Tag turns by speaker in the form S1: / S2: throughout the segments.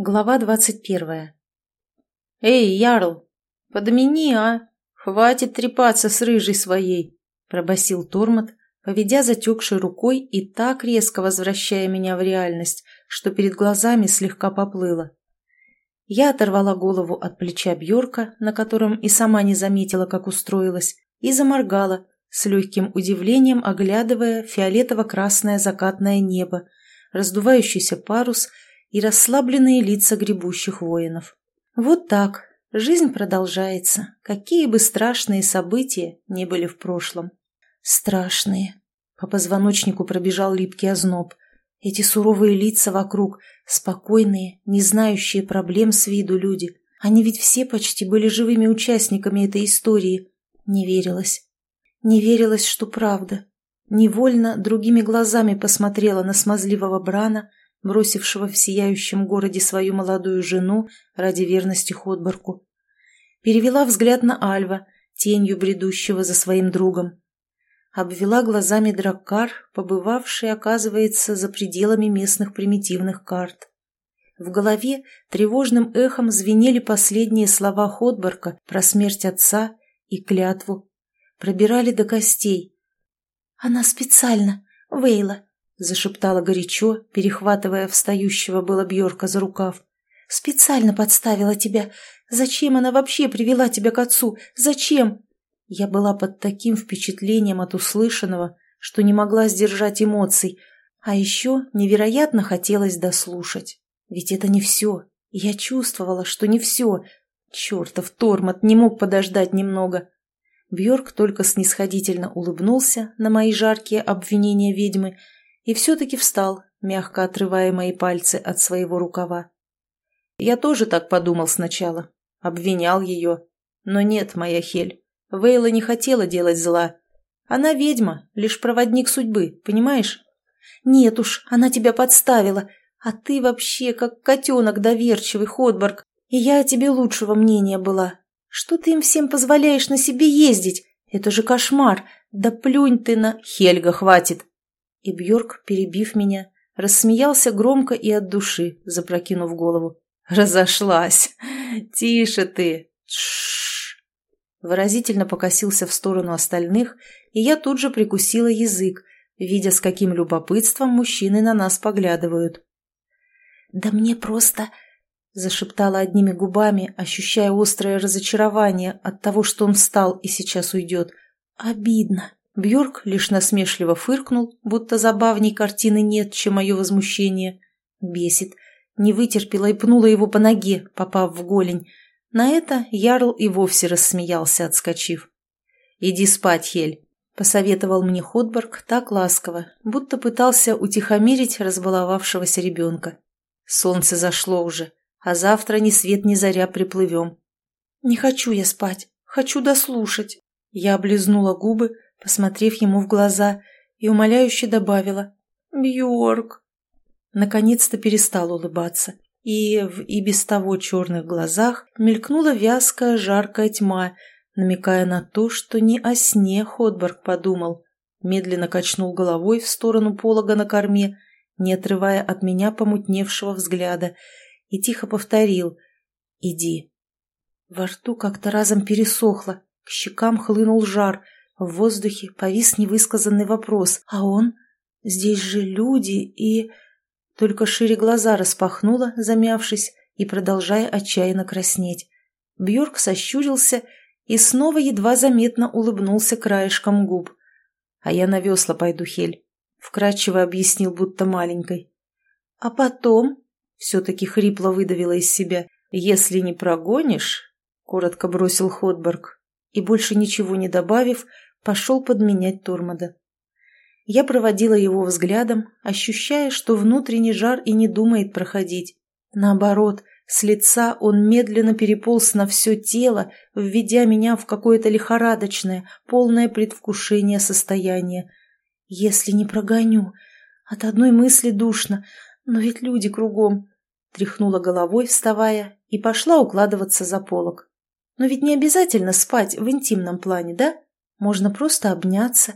S1: Глава двадцать первая. «Эй, Ярл, подмени, а! Хватит трепаться с рыжей своей!» – пробасил Тормот, поведя затекшей рукой и так резко возвращая меня в реальность, что перед глазами слегка поплыло. Я оторвала голову от плеча Бьорка, на котором и сама не заметила, как устроилась, и заморгала, с легким удивлением оглядывая фиолетово-красное закатное небо, раздувающийся парус – и расслабленные лица гребущих воинов. Вот так. Жизнь продолжается, какие бы страшные события не были в прошлом. Страшные. По позвоночнику пробежал липкий озноб. Эти суровые лица вокруг, спокойные, не знающие проблем с виду люди. Они ведь все почти были живыми участниками этой истории. Не верилось. Не верилось, что правда. Невольно другими глазами посмотрела на смазливого Брана, бросившего в сияющем городе свою молодую жену ради верности Ходборку. Перевела взгляд на Альва, тенью бредущего за своим другом. Обвела глазами Драккар, побывавший, оказывается, за пределами местных примитивных карт. В голове тревожным эхом звенели последние слова Ходборка про смерть отца и клятву. Пробирали до костей. «Она специально, Вейла, — зашептала горячо, перехватывая встающего было Бьорка за рукав. «Специально подставила тебя. Зачем она вообще привела тебя к отцу? Зачем?» Я была под таким впечатлением от услышанного, что не могла сдержать эмоций, а еще невероятно хотелось дослушать. Ведь это не все. Я чувствовала, что не все. Чертов тормот не мог подождать немного. Бьорк только снисходительно улыбнулся на мои жаркие обвинения ведьмы — и все-таки встал, мягко отрывая мои пальцы от своего рукава. Я тоже так подумал сначала, обвинял ее. Но нет, моя Хель, Вейла не хотела делать зла. Она ведьма, лишь проводник судьбы, понимаешь? Нет уж, она тебя подставила, а ты вообще как котенок доверчивый, Ходборг, и я о тебе лучшего мнения была. Что ты им всем позволяешь на себе ездить? Это же кошмар. Да плюнь ты на... Хельга, хватит. И Бьорк, перебив меня, рассмеялся громко и от души, запрокинув голову. «Разошлась! Тише ты! Тш Выразительно покосился в сторону остальных, и я тут же прикусила язык, видя, с каким любопытством мужчины на нас поглядывают. «Да мне просто...» — зашептала одними губами, ощущая острое разочарование от того, что он встал и сейчас уйдет. «Обидно!» Бьорк лишь насмешливо фыркнул, будто забавней картины нет, чем мое возмущение. Бесит. Не вытерпела и пнула его по ноге, попав в голень. На это Ярл и вовсе рассмеялся, отскочив. «Иди спать, Хель», — посоветовал мне Ходборг так ласково, будто пытался утихомирить разбаловавшегося ребенка. «Солнце зашло уже, а завтра ни свет ни заря приплывем». «Не хочу я спать, хочу дослушать». Я облизнула губы, посмотрев ему в глаза, и умоляюще добавила «Бьорк». Наконец-то перестал улыбаться, и в и без того черных глазах мелькнула вязкая жаркая тьма, намекая на то, что не о сне Ходборг подумал. Медленно качнул головой в сторону полога на корме, не отрывая от меня помутневшего взгляда, и тихо повторил «Иди». Во рту как-то разом пересохло, к щекам хлынул жар — в воздухе повис невысказанный вопрос. «А он? Здесь же люди и...» Только шире глаза распахнула, замявшись и продолжая отчаянно краснеть. Бьорк сощурился и снова едва заметно улыбнулся краешком губ. «А я на весла пойду, Хель», — вкратчиво объяснил, будто маленькой. «А потом?» — все-таки хрипло выдавила из себя. «Если не прогонишь», — коротко бросил Ходберг, и, больше ничего не добавив, пошел подменять Тормода. Я проводила его взглядом, ощущая, что внутренний жар и не думает проходить. Наоборот, с лица он медленно переполз на все тело, введя меня в какое-то лихорадочное, полное предвкушение состояние. Если не прогоню, от одной мысли душно, но ведь люди кругом. Тряхнула головой, вставая, и пошла укладываться за полок. Но ведь не обязательно спать в интимном плане, да? Можно просто обняться.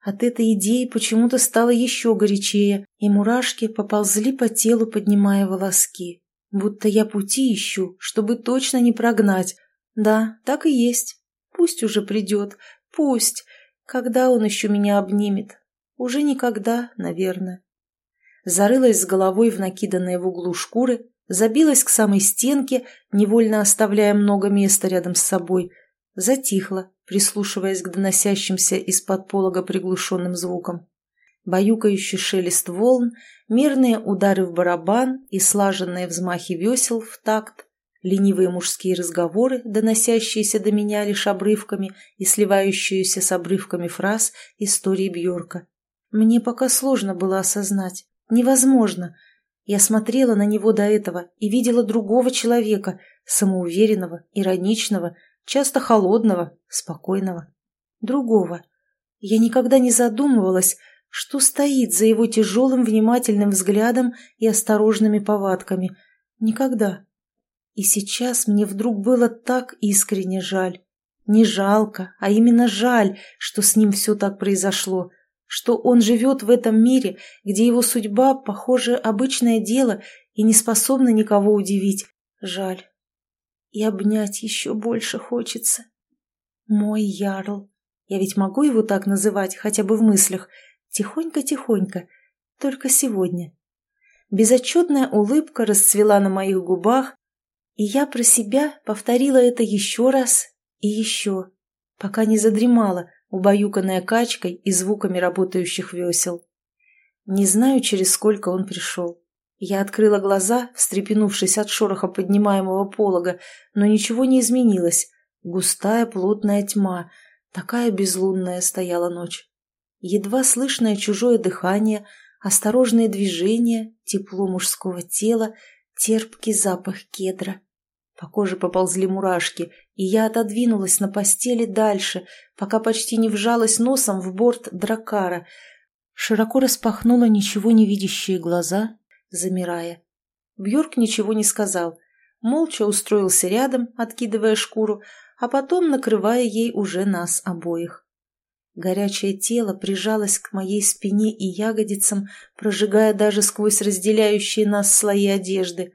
S1: От этой идеи почему-то стало еще горячее, и мурашки поползли по телу, поднимая волоски. Будто я пути ищу, чтобы точно не прогнать. Да, так и есть. Пусть уже придет. Пусть. Когда он еще меня обнимет? Уже никогда, наверное. Зарылась с головой в накиданные в углу шкуры, забилась к самой стенке, невольно оставляя много места рядом с собой, затихла, прислушиваясь к доносящимся из-под полога приглушенным звукам. Баюкающий шелест волн, мирные удары в барабан и слаженные взмахи весел в такт, ленивые мужские разговоры, доносящиеся до меня лишь обрывками и сливающиеся с обрывками фраз истории Бьорка. Мне пока сложно было осознать. Невозможно. Я смотрела на него до этого и видела другого человека, самоуверенного, ироничного, часто холодного, спокойного. Другого. Я никогда не задумывалась, что стоит за его тяжелым внимательным взглядом и осторожными повадками. Никогда. И сейчас мне вдруг было так искренне жаль. Не жалко, а именно жаль, что с ним все так произошло, что он живет в этом мире, где его судьба, похоже, обычное дело и не способна никого удивить. Жаль. И обнять еще больше хочется. Мой ярл. Я ведь могу его так называть, хотя бы в мыслях. Тихонько-тихонько. Только сегодня. Безотчетная улыбка расцвела на моих губах, и я про себя повторила это еще раз и еще, пока не задремала, убаюканная качкой и звуками работающих весел. Не знаю, через сколько он пришел. Я открыла глаза, встрепенувшись от шороха поднимаемого полога, но ничего не изменилось. Густая плотная тьма, такая безлунная стояла ночь. Едва слышное чужое дыхание, осторожные движения, тепло мужского тела, терпкий запах кедра. По коже поползли мурашки, и я отодвинулась на постели дальше, пока почти не вжалась носом в борт дракара. Широко распахнула ничего не видящие глаза, замирая. Бьорк ничего не сказал, молча устроился рядом, откидывая шкуру, а потом накрывая ей уже нас обоих. Горячее тело прижалось к моей спине и ягодицам, прожигая даже сквозь разделяющие нас слои одежды.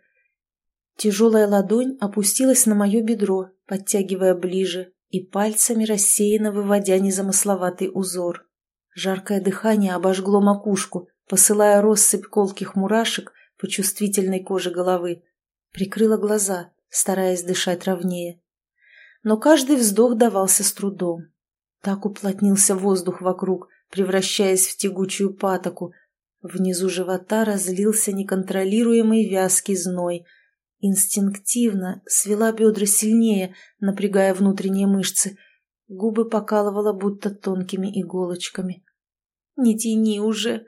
S1: Тяжелая ладонь опустилась на мое бедро, подтягивая ближе и пальцами рассеянно выводя незамысловатый узор. Жаркое дыхание обожгло макушку, посылая россыпь колких мурашек по чувствительной коже головы. Прикрыла глаза, стараясь дышать ровнее. Но каждый вздох давался с трудом. Так уплотнился воздух вокруг, превращаясь в тягучую патоку. Внизу живота разлился неконтролируемый вязкий зной — Инстинктивно свела бедра сильнее, напрягая внутренние мышцы. Губы покалывала будто тонкими иголочками. «Не тяни уже!»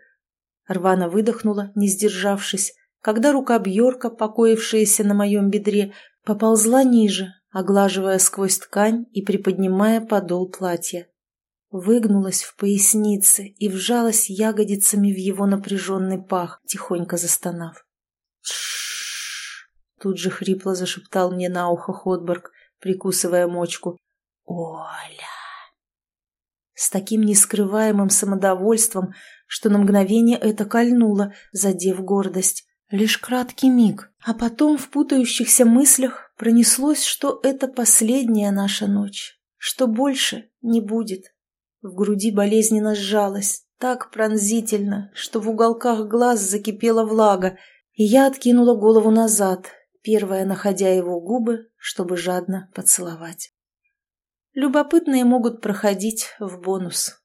S1: Рвана выдохнула, не сдержавшись, когда рука Бьорка, покоившаяся на моем бедре, поползла ниже, оглаживая сквозь ткань и приподнимая подол платья. Выгнулась в пояснице и вжалась ягодицами в его напряженный пах, тихонько застонав. Тш Тут же хрипло зашептал мне на ухо Ходберг, прикусывая мочку. «Оля!» С таким нескрываемым самодовольством, что на мгновение это кольнуло, задев гордость. Лишь краткий миг, а потом в путающихся мыслях пронеслось, что это последняя наша ночь, что больше не будет. В груди болезненно сжалось, так пронзительно, что в уголках глаз закипела влага, и я откинула голову назад, первая находя его губы, чтобы жадно поцеловать. Любопытные могут проходить в бонус.